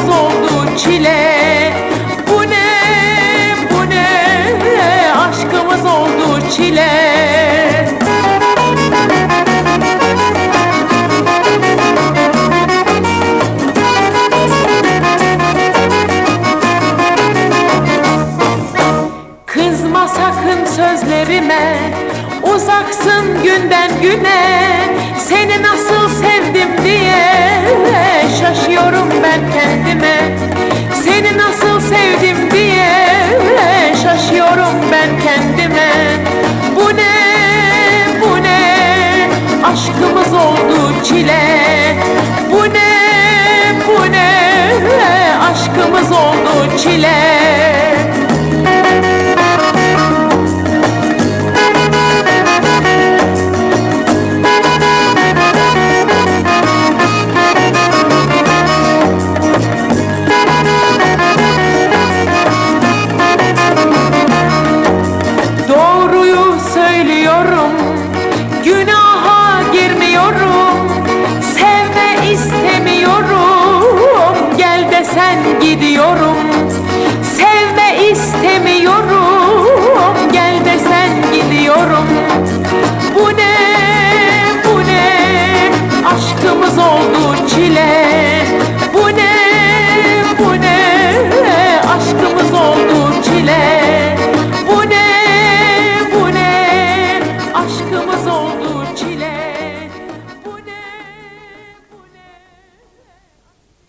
Aşkımız oldu çile. Bu ne, bu ne, aşkımız oldu çile. Kızma sakın sözlerime Uzaksın günden güne Seni nasıl sevdim çile Omuz oldu